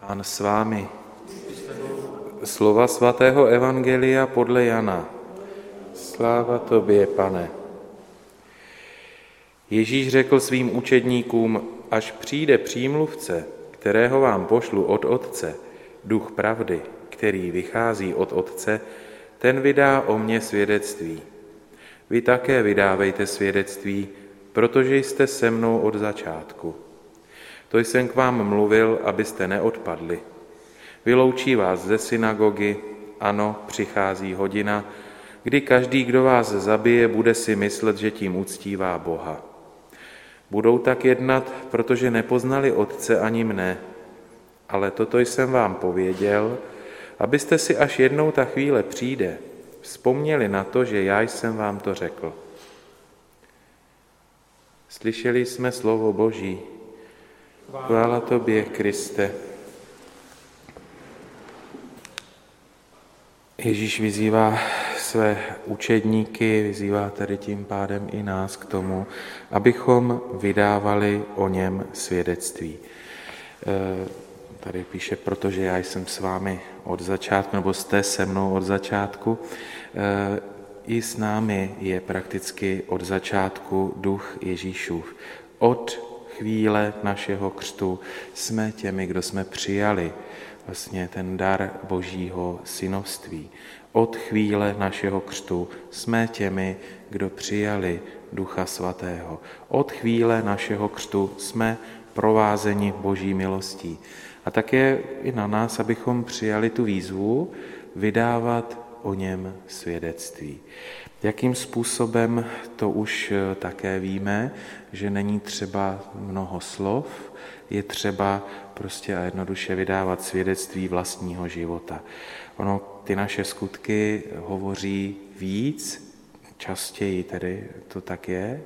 Pán s vámi. Slova svatého Evangelia podle Jana. Sláva tobě, pane. Ježíš řekl svým učedníkům, až přijde přímluvce, kterého vám pošlu od Otce, duch pravdy, který vychází od Otce, ten vydá o mně svědectví. Vy také vydávejte svědectví, protože jste se mnou od začátku. To jsem k vám mluvil, abyste neodpadli. Vyloučí vás ze synagogy, ano, přichází hodina, kdy každý, kdo vás zabije, bude si myslet, že tím uctívá Boha. Budou tak jednat, protože nepoznali Otce ani mne. Ale toto jsem vám pověděl, abyste si až jednou ta chvíle přijde, vzpomněli na to, že já jsem vám to řekl. Slyšeli jsme slovo Boží. Chvála tobě, Kriste. Ježíš vyzývá své učedníky, vyzývá tedy tím pádem i nás k tomu, abychom vydávali o něm svědectví. Eh, tady píše, protože já jsem s vámi od začátku, nebo jste se mnou od začátku. Eh, I s námi je prakticky od začátku duch Ježíšův. Od chvíle našeho křtu jsme těmi, kdo jsme přijali vlastně ten dar božího synovství. Od chvíle našeho křtu jsme těmi, kdo přijali Ducha Svatého. Od chvíle našeho křtu jsme provázeni boží milostí. A také i na nás, abychom přijali tu výzvu vydávat o něm svědectví. Jakým způsobem, to už eh, také víme, že není třeba mnoho slov, je třeba prostě a jednoduše vydávat svědectví vlastního života. Ono, ty naše skutky hovoří víc, častěji tedy to tak je,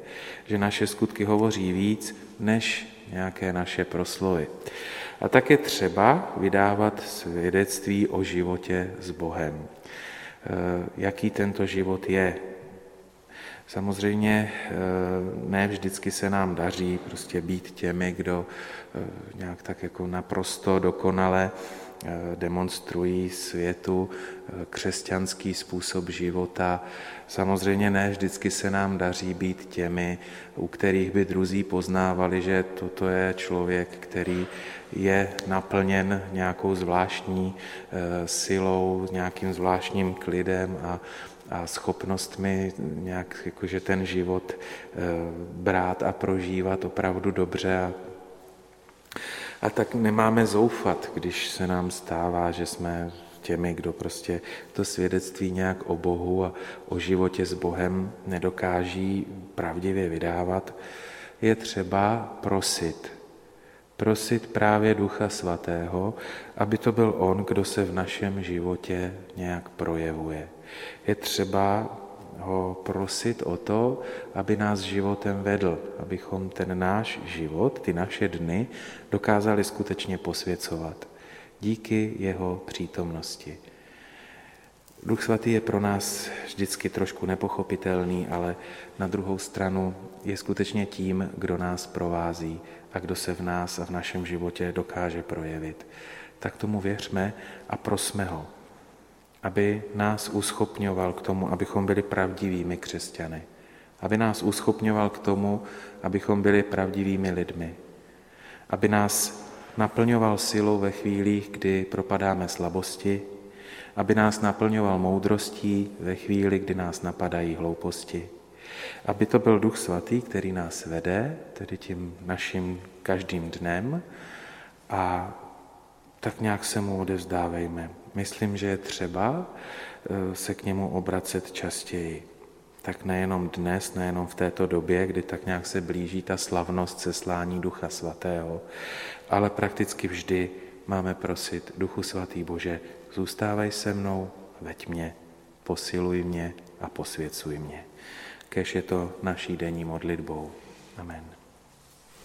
že naše skutky hovoří víc, než nějaké naše proslovy. A tak je třeba vydávat svědectví o životě s Bohem. Eh, jaký tento život je. Samozřejmě eh, ne vždycky se nám daří prostě být těmi, kdo eh, nějak tak jako naprosto dokonale demonstrují světu křesťanský způsob života. Samozřejmě ne vždycky se nám daří být těmi, u kterých by druzí poznávali, že toto je člověk, který je naplněn nějakou zvláštní eh, silou, nějakým zvláštním klidem a, a schopnostmi nějak jakože ten život eh, brát a prožívat opravdu dobře a a tak nemáme zoufat, když se nám stává, že jsme těmi, kdo prostě to svědectví nějak o Bohu a o životě s Bohem nedokáží pravdivě vydávat, je třeba prosit. Prosit právě Ducha Svatého, aby to byl On, kdo se v našem životě nějak projevuje. Je třeba ho prosit o to, aby nás životem vedl, abychom ten náš život, ty naše dny dokázali skutečně posvěcovat díky jeho přítomnosti. Duch svatý je pro nás vždycky trošku nepochopitelný, ale na druhou stranu je skutečně tím, kdo nás provází a kdo se v nás a v našem životě dokáže projevit. Tak tomu věřme a prosme ho, aby nás uschopňoval k tomu, abychom byli pravdivými křesťany. Aby nás uschopňoval k tomu, abychom byli pravdivými lidmi. Aby nás naplňoval silou ve chvílích, kdy propadáme slabosti, aby nás naplňoval moudrostí ve chvíli, kdy nás napadají hlouposti. Aby to byl Duch Svatý, který nás vede, tedy tím naším každým dnem a tak nějak se mu odevzdávejme. Myslím, že je třeba eh, se k němu obracet častěji. Tak nejenom dnes, nejenom v této době, kdy tak nějak se blíží ta slavnost seslání Ducha Svatého, ale prakticky vždy máme prosit Duchu Svatý Bože, zůstávaj se mnou, veď mě, posiluj mě a posvěcuj mě. Kež je to naší denní modlitbou. Amen.